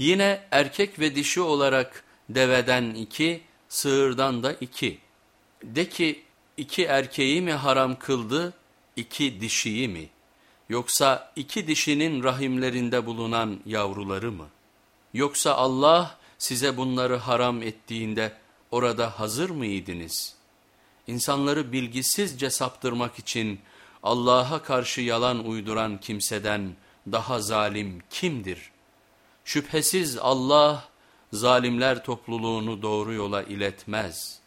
Yine erkek ve dişi olarak deveden iki, sığırdan da iki. De ki iki erkeği mi haram kıldı, iki dişiyi mi? Yoksa iki dişinin rahimlerinde bulunan yavruları mı? Yoksa Allah size bunları haram ettiğinde orada hazır mıydınız? İnsanları bilgisizce saptırmak için Allah'a karşı yalan uyduran kimseden daha zalim kimdir? Şüphesiz Allah zalimler topluluğunu doğru yola iletmez.''